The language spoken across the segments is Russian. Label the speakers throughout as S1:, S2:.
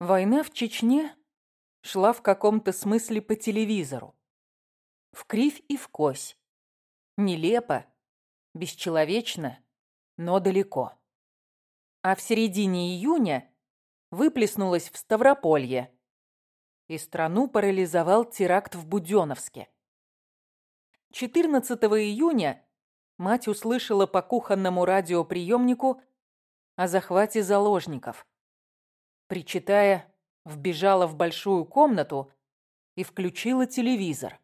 S1: Война в Чечне шла в каком-то смысле по телевизору. В кривь и в кось. Нелепо, бесчеловечно, но далеко. А в середине июня выплеснулась в Ставрополье, и страну парализовал теракт в Будённовске. 14 июня мать услышала по кухонному радиоприемнику о захвате заложников. Причитая, вбежала в большую комнату и включила телевизор.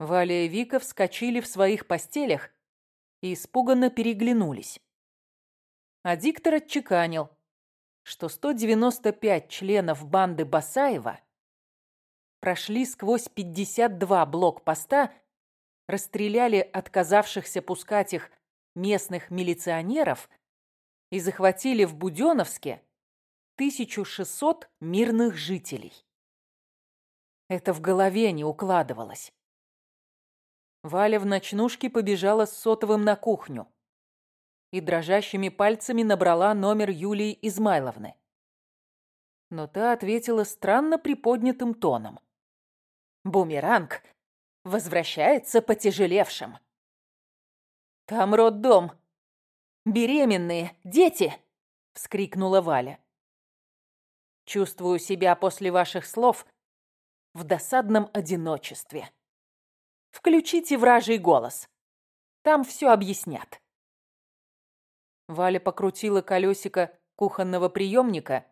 S1: Валя и Вика вскочили в своих постелях и испуганно переглянулись. А диктор отчеканил, что 195 членов банды Басаева прошли сквозь 52 блокпоста, расстреляли отказавшихся пускать их местных милиционеров и захватили в Будённовске 1600 мирных жителей. Это в голове не укладывалось. Валя в ночнушке побежала с сотовым на кухню и дрожащими пальцами набрала номер Юлии Измайловны. Но та ответила странно приподнятым тоном. «Бумеранг возвращается потяжелевшим». «Там роддом. Беременные, дети!» — вскрикнула Валя. «Чувствую себя после ваших слов в досадном одиночестве. Включите вражий голос. Там все объяснят». Валя покрутила колесико кухонного приемника,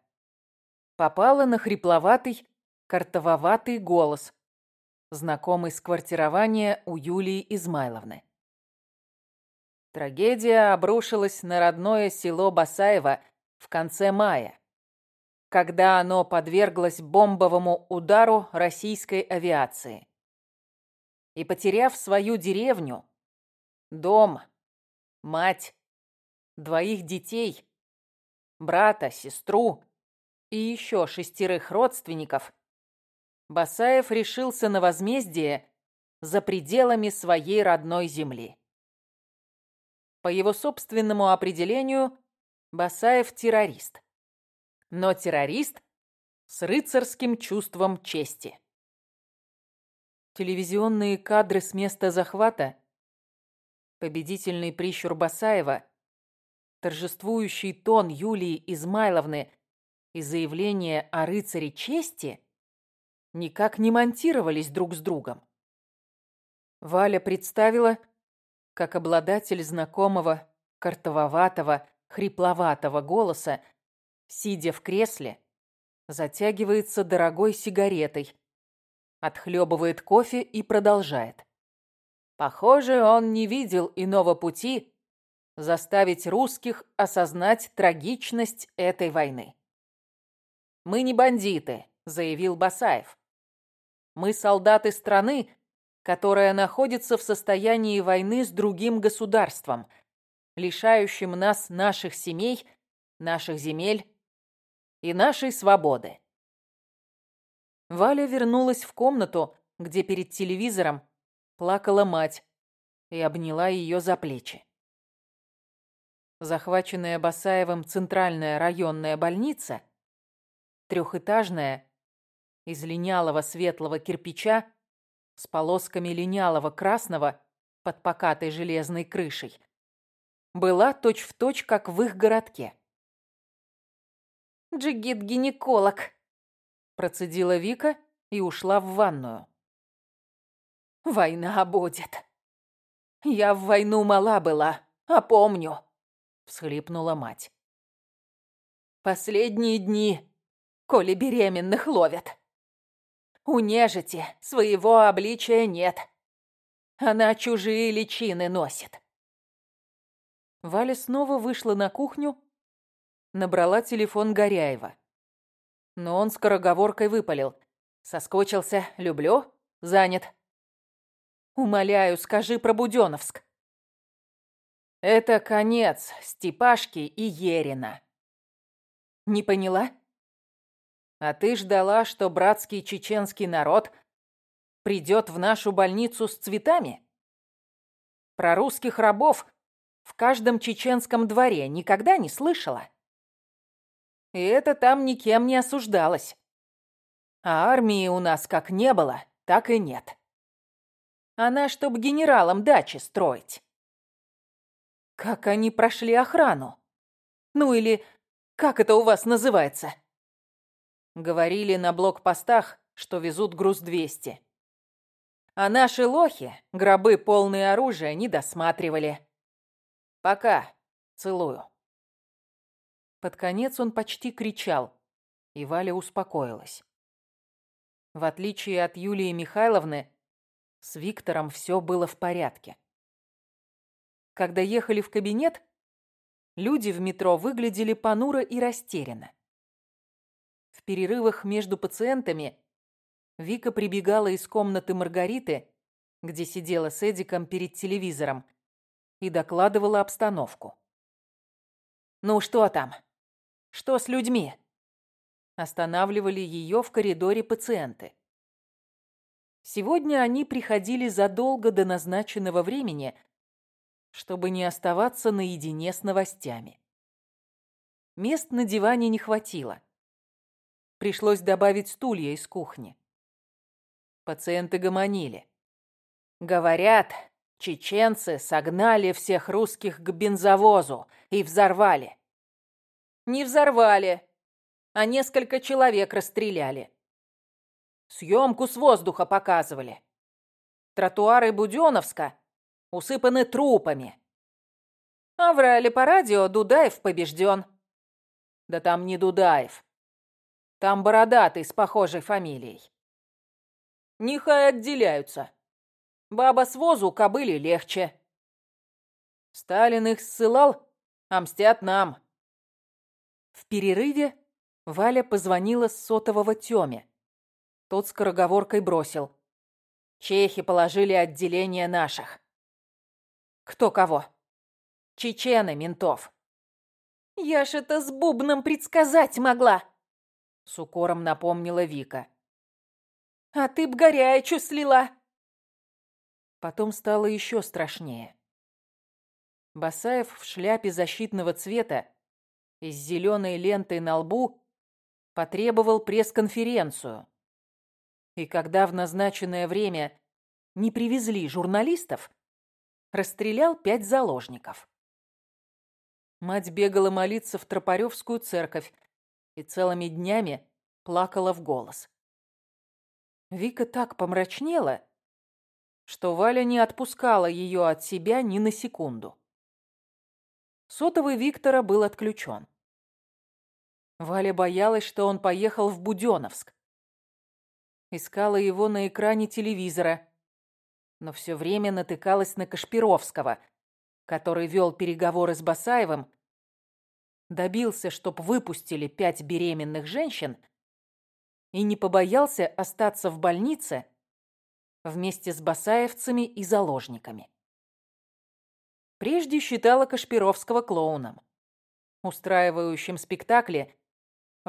S1: попала на хрипловатый, картововатый голос, знакомый с квартирования у Юлии Измайловны. Трагедия обрушилась на родное село Басаево в конце мая, когда оно подверглось бомбовому удару российской авиации. И потеряв свою деревню, дом, мать, двоих детей, брата, сестру и еще шестерых родственников, Басаев решился на возмездие за пределами своей родной земли. По его собственному определению, Басаев террорист. Но террорист с рыцарским чувством чести. Телевизионные кадры с места захвата, победительный прищур Басаева торжествующий тон Юлии Измайловны и заявление о рыцаре чести никак не монтировались друг с другом. Валя представила, как обладатель знакомого, картововатого, хрипловатого голоса, сидя в кресле, затягивается дорогой сигаретой, отхлебывает кофе и продолжает. Похоже, он не видел иного пути, заставить русских осознать трагичность этой войны. «Мы не бандиты», — заявил Басаев. «Мы солдаты страны, которая находится в состоянии войны с другим государством, лишающим нас наших семей, наших земель и нашей свободы». Валя вернулась в комнату, где перед телевизором плакала мать и обняла ее за плечи. Захваченная Басаевым центральная районная больница, трехэтажная, из линялого светлого кирпича с полосками линялого красного под покатой железной крышей, была точь-в-точь, точь, как в их городке. «Джигит-гинеколог», — процедила Вика и ушла в ванную. «Война будет. Я в войну мала была, а помню» всхлипнула мать. Последние дни, коли беременных ловят. У нежити своего обличия нет. Она чужие личины носит. Валя снова вышла на кухню, набрала телефон Горяева. Но он скороговоркой выпалил. Соскочился, люблю, занят. Умоляю, скажи про Будённовск. Это конец Степашки и Ерина. Не поняла? А ты ждала, что братский чеченский народ придет в нашу больницу с цветами? Про русских рабов в каждом чеченском дворе никогда не слышала? И это там никем не осуждалось. А армии у нас как не было, так и нет. Она, чтоб генералам дачи строить. Как они прошли охрану? Ну или как это у вас называется? Говорили на блокпостах, что везут груз 200. А наши лохи гробы полные оружия не досматривали. Пока. Целую. Под конец он почти кричал, и Валя успокоилась. В отличие от Юлии Михайловны, с Виктором все было в порядке. Когда ехали в кабинет, люди в метро выглядели понуро и растерянно. В перерывах между пациентами Вика прибегала из комнаты Маргариты, где сидела с Эдиком перед телевизором, и докладывала обстановку. «Ну что там? Что с людьми?» Останавливали ее в коридоре пациенты. Сегодня они приходили задолго до назначенного времени, чтобы не оставаться наедине с новостями. Мест на диване не хватило. Пришлось добавить стулья из кухни. Пациенты гомонили. Говорят, чеченцы согнали всех русских к бензовозу и взорвали. Не взорвали, а несколько человек расстреляли. Съемку с воздуха показывали. Тротуары Будённовска усыпаны трупами. А врали по радио, Дудаев побежден. Да там не Дудаев. Там бородатый с похожей фамилией. Нехай отделяются. Баба с возу кобыли легче. Сталин их ссылал, а мстят нам. В перерыве Валя позвонила с сотового Тёме. Тот скороговоркой бросил. Чехи положили отделение наших. Кто кого? Чечены ментов. Я ж это с бубном предсказать могла. С укором напомнила Вика. «А ты б горячу слила!» Потом стало еще страшнее. Басаев в шляпе защитного цвета и с зеленой лентой на лбу потребовал пресс-конференцию. И когда в назначенное время не привезли журналистов, расстрелял пять заложников. Мать бегала молиться в Тропаревскую церковь, и целыми днями плакала в голос. Вика так помрачнела, что Валя не отпускала ее от себя ни на секунду. Сотовый Виктора был отключен. Валя боялась, что он поехал в Буденновск. Искала его на экране телевизора, но все время натыкалась на Кашпировского, который вел переговоры с Басаевым добился, чтоб выпустили пять беременных женщин и не побоялся остаться в больнице вместе с басаевцами и заложниками. Прежде считала Кашпировского клоуном, устраивающим спектакли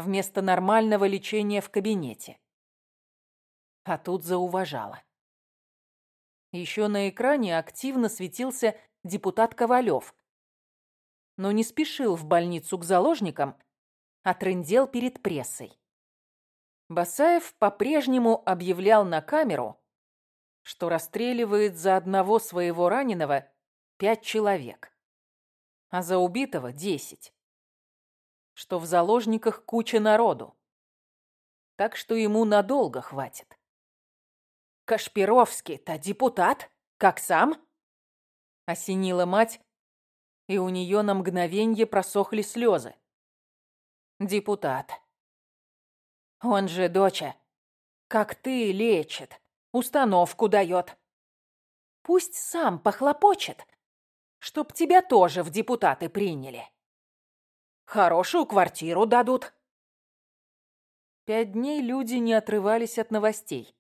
S1: вместо нормального лечения в кабинете. А тут зауважала. Еще на экране активно светился депутат Ковалев, но не спешил в больницу к заложникам, а трындел перед прессой. Басаев по-прежнему объявлял на камеру, что расстреливает за одного своего раненого пять человек, а за убитого десять. Что в заложниках куча народу. Так что ему надолго хватит. Кашпировский-то депутат, как сам? Осенила мать, и у нее на мгновенье просохли слезы. Депутат. Он же, доча, как ты, лечит, установку дает. Пусть сам похлопочет, чтоб тебя тоже в депутаты приняли. Хорошую квартиру дадут. Пять дней люди не отрывались от новостей.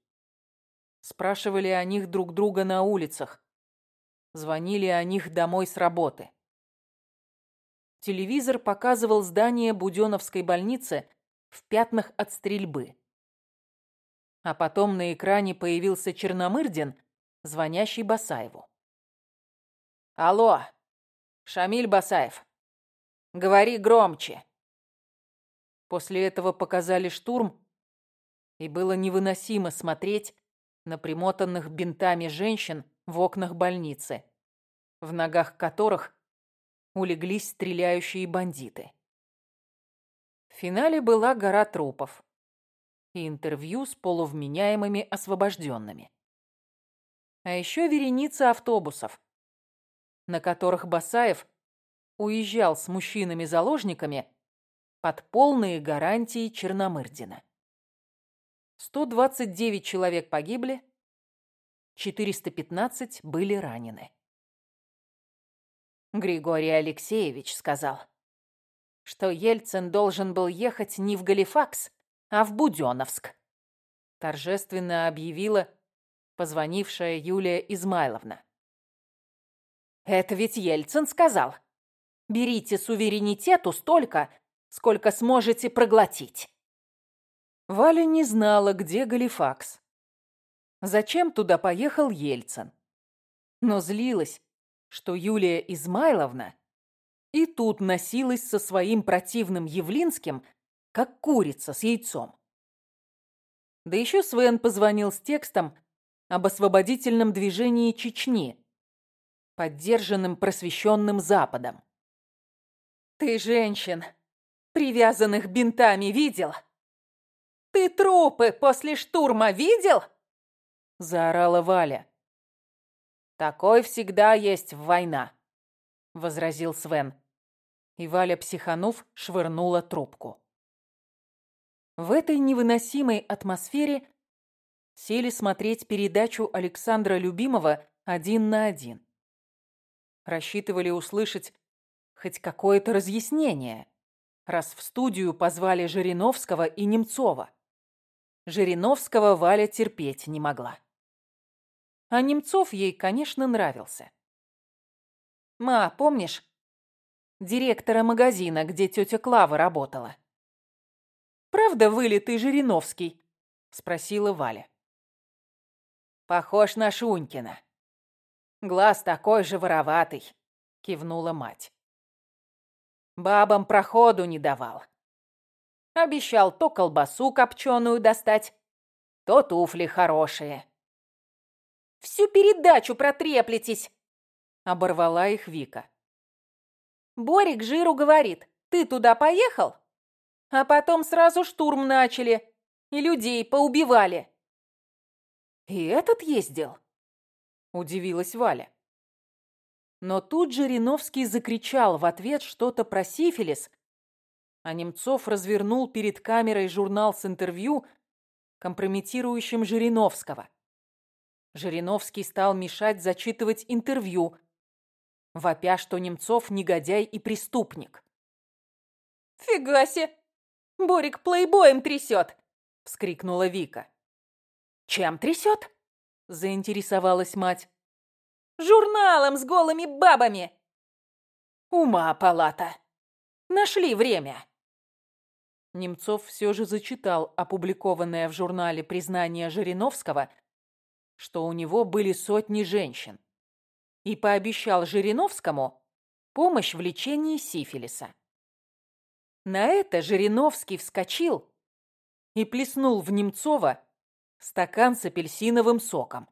S1: Спрашивали о них друг друга на улицах. Звонили о них домой с работы. Телевизор показывал здание Будённовской больницы в пятнах от стрельбы. А потом на экране появился Черномырдин, звонящий Басаеву. «Алло, Шамиль Басаев, говори громче». После этого показали штурм, и было невыносимо смотреть на примотанных бинтами женщин в окнах больницы, в ногах которых улеглись стреляющие бандиты. В финале была гора трупов и интервью с полувменяемыми освобожденными. А еще вереница автобусов, на которых Басаев уезжал с мужчинами-заложниками под полные гарантии Черномырдина. 129 человек погибли, 415 были ранены. Григорий Алексеевич сказал, что Ельцин должен был ехать не в Галифакс, а в Будённовск. Торжественно объявила позвонившая Юлия Измайловна. «Это ведь Ельцин сказал. Берите суверенитету столько, сколько сможете проглотить». Валя не знала, где Галифакс. Зачем туда поехал Ельцин? Но злилась, что Юлия Измайловна и тут носилась со своим противным Явлинским, как курица с яйцом. Да еще Свен позвонил с текстом об освободительном движении Чечни, поддержанным просвещенным Западом. «Ты женщин, привязанных бинтами, видел? Ты трупы после штурма видел?» Заорала Валя. «Такой всегда есть война», — возразил Свен. И Валя, психанув, швырнула трубку. В этой невыносимой атмосфере сели смотреть передачу Александра Любимова «Один на один». Рассчитывали услышать хоть какое-то разъяснение, раз в студию позвали Жириновского и Немцова. Жириновского Валя терпеть не могла. А Немцов ей, конечно, нравился. «Ма, помнишь? Директора магазина, где тетя Клава работала». «Правда вылитый Жириновский?» — спросила Валя. «Похож на Шунькина. Глаз такой же вороватый», — кивнула мать. Бабам проходу не давал. Обещал то колбасу копченую достать, то туфли хорошие. «Всю передачу протреплетесь!» — оборвала их Вика. Борик Жиру говорит, ты туда поехал? А потом сразу штурм начали и людей поубивали. И этот ездил? Удивилась Валя. Но тут же Риновский закричал в ответ что-то про сифилис, а Немцов развернул перед камерой журнал с интервью, компрометирующим Жириновского. Жириновский стал мешать зачитывать интервью, вопя, что Немцов негодяй и преступник. «Фига себе! Борик плейбоем трясет!» — вскрикнула Вика. «Чем трясет?» — заинтересовалась мать. «Журналом с голыми бабами!» «Ума палата! Нашли время!» Немцов все же зачитал опубликованное в журнале признание Жириновского, что у него были сотни женщин, и пообещал Жириновскому помощь в лечении сифилиса. На это Жириновский вскочил и плеснул в Немцова стакан с апельсиновым соком.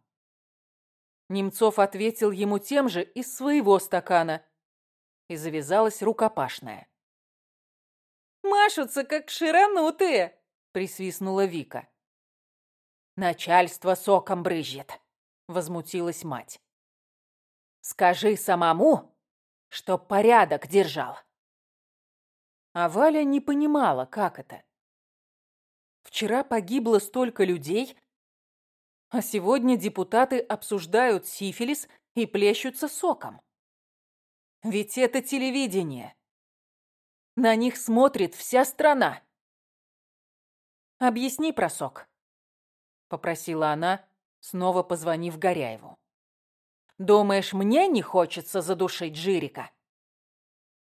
S1: Немцов ответил ему тем же из своего стакана, и завязалась рукопашная. «Машутся, как ширанутые!» — присвистнула Вика. «Начальство соком брызжет», — возмутилась мать. «Скажи самому, что порядок держал». А Валя не понимала, как это. Вчера погибло столько людей, а сегодня депутаты обсуждают сифилис и плещутся соком. Ведь это телевидение. На них смотрит вся страна. «Объясни про сок», — попросила она, снова позвонив Горяеву. «Думаешь, мне не хочется задушить Жирика?»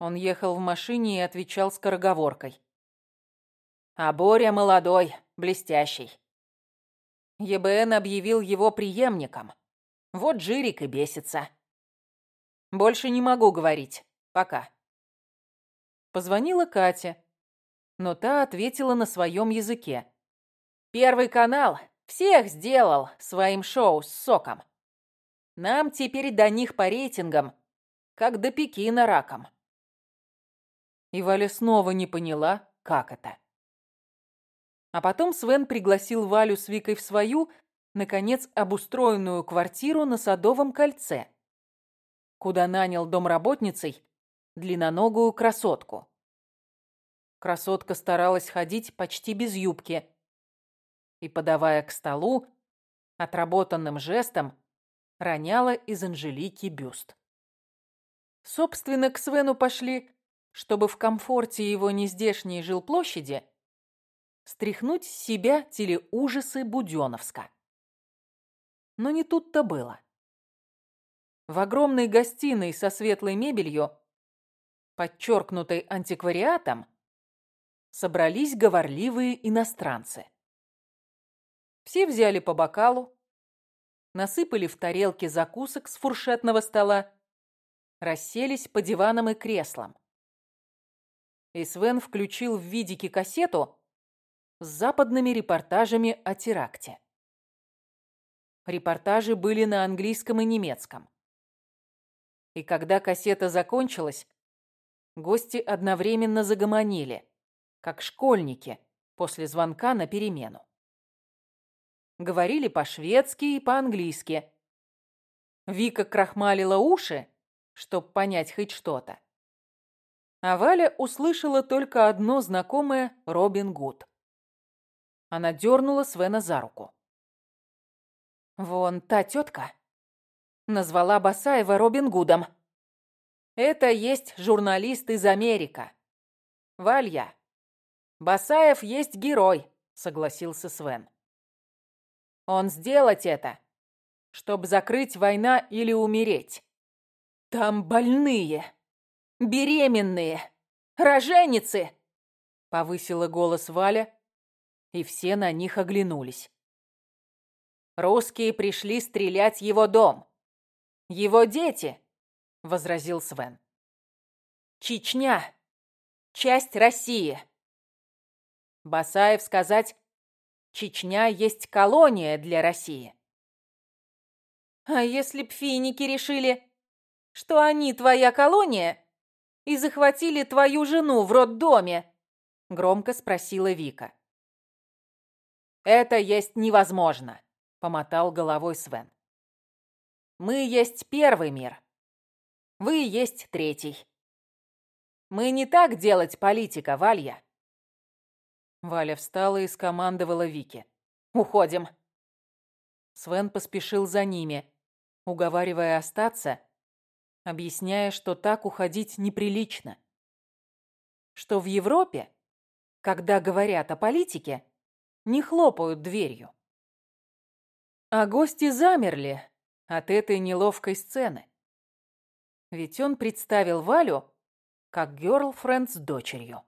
S1: Он ехал в машине и отвечал скороговоркой. «А Боря молодой, блестящий. ЕБН объявил его преемником. Вот Жирик и бесится. Больше не могу говорить. Пока». Позвонила Катя. но та ответила на своем языке. «Первый канал всех сделал своим шоу с соком. Нам теперь до них по рейтингам, как до Пекина раком». И Валя снова не поняла, как это. А потом Свен пригласил Валю с Викой в свою, наконец, обустроенную квартиру на Садовом кольце, куда нанял домработницей длинноногую красотку. Красотка старалась ходить почти без юбки и, подавая к столу, отработанным жестом роняла из Анжелики бюст. Собственно, к Свену пошли, чтобы в комфорте его нездешней жилплощади стряхнуть с себя телеужасы Будённовска. Но не тут-то было. В огромной гостиной со светлой мебелью, подчеркнутой антиквариатом, собрались говорливые иностранцы. Все взяли по бокалу, насыпали в тарелки закусок с фуршетного стола, расселись по диванам и креслам. И Свен включил в видике кассету с западными репортажами о теракте. Репортажи были на английском и немецком. И когда кассета закончилась, гости одновременно загомонили, как школьники после звонка на перемену. Говорили по-шведски и по-английски. Вика крахмалила уши, чтоб понять хоть что-то. А Валя услышала только одно знакомое «Робин Гуд». Она дернула Свена за руку. «Вон та тетка назвала Басаева Робин Гудом. Это есть журналист из Америка. Валья, Басаев есть герой», — согласился Свен. «Он сделать это, чтобы закрыть война или умереть. Там больные, беременные, роженицы!» — повысила голос Валя, и все на них оглянулись. «Русские пришли стрелять его дом. Его дети!» — возразил Свен. «Чечня! Часть России!» Басаев сказать, Чечня есть колония для России. А если б финики решили, что они твоя колония и захватили твою жену в роддоме? Громко спросила Вика. «Это есть невозможно», — помотал головой Свен. «Мы есть первый мир. Вы есть третий. Мы не так делать политика, Валья». Валя встала и скомандовала Вике. «Уходим». Свен поспешил за ними, уговаривая остаться, объясняя, что так уходить неприлично. Что в Европе, когда говорят о политике, не хлопают дверью. А гости замерли от этой неловкой сцены. Ведь он представил Валю как герлфренд с дочерью.